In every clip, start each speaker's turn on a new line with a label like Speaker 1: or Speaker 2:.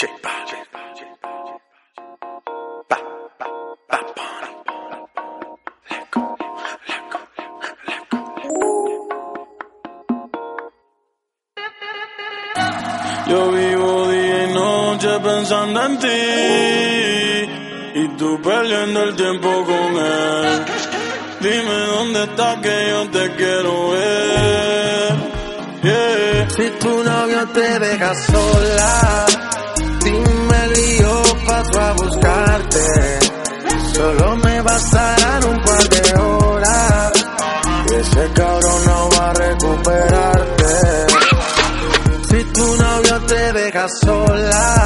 Speaker 1: Yo vivo día y noche pensando en ti y tú perdiendo el tiempo con él. Dime dónde estás que yo te quiero ver. Yeah.
Speaker 2: Si tu novio te deja sola, Bastarán un par de horas y ese cabrón no va a recuperarte. Si tu novio te deja sola,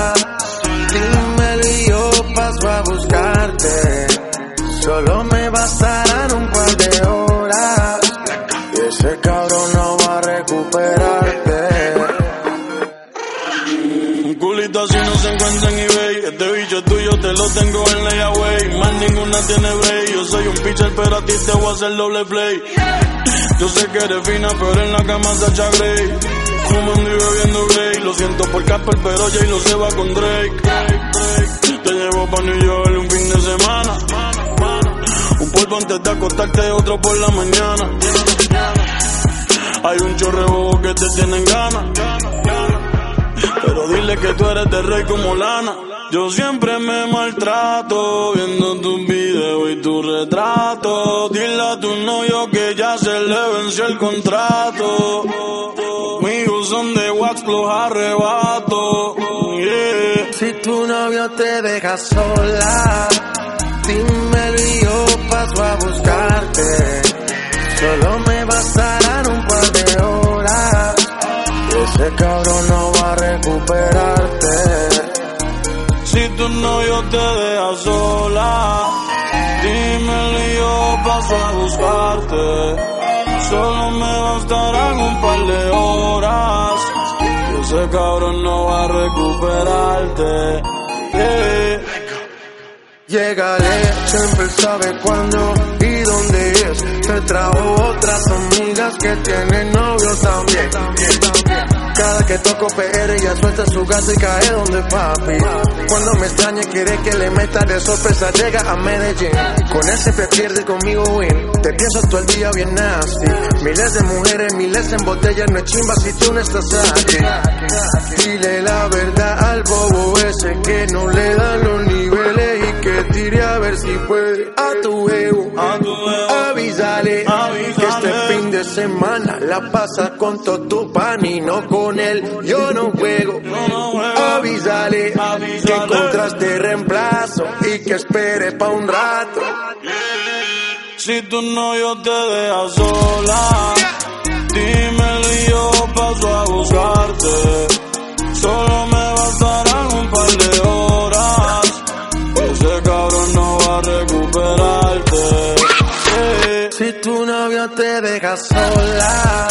Speaker 1: tiene break. Yo soy un pitcher, pero a ti te voy a hacer doble play. Yo sé que eres fina, pero en la cama Sacha Grey. Fumando y bebiendo Grey. Lo siento por Casper, pero Jay lo se va con Drake. Te llevo pa' New York un fin de semana. Un polvo antes de acostarte, otro por la mañana. Hay un chorre bobo que te tienen ganas. Pero dile que tú eres de rey como lana. Yo siempre me maltrato viendo tus tu retrato. Dile a tu novio que ya se le venció el contrato. Amigos son de wax, los arrebato. Yeah.
Speaker 2: Si tu novio te deja sola, dímelo y yo paso a buscarte. Solo me bastarán un par de horas. Ese cabrón no va a recuperarte.
Speaker 1: Si tu novio te deja sola, paso a buscarte. Solo me bastarán un par de horas. Ese cabrón no va a recuperarte. Yeah.
Speaker 2: Llegale, siempre sabe cuándo y dónde es. Te trajo otras amigas que tienen novio también. Que toco PR ella suelta su gas y cae donde papi. Cuando me extraña quiere que le meta de sorpresa llega a Medellín. Con él siempre pierde conmigo win. Te pienso todo el día bien nasty. Miles de mujeres, miles en botellas, no es chimba si tú no estás aquí. Dile la verdad al bobo ese que no le dan los niveles y que tire a ver si puede a tu ego.
Speaker 1: A tu ego.
Speaker 2: Avísale, semana la pasa con todo tu pan y no con él. Yo no juego.
Speaker 1: no.
Speaker 2: Avísale, que encontraste reemplazo y que espere pa' un rato.
Speaker 1: Si tu novio te deja sola, dímelo y yo paso a buscarte. Solo me bastarán un par de horas. Ese cabrón no va a recuperarte.
Speaker 2: Novio te deja sola,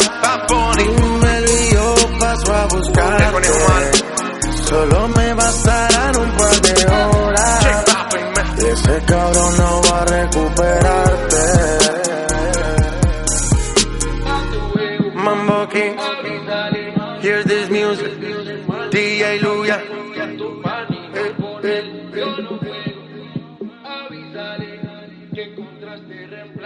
Speaker 2: dímelo y yo paso a buscarte. Solo me bastarán un par de horas. Y ese cabrón no va a recuperarte. Mambo King, hear this music. DJ Luya.
Speaker 3: Avísale que encontraste reemplazo y que un rato.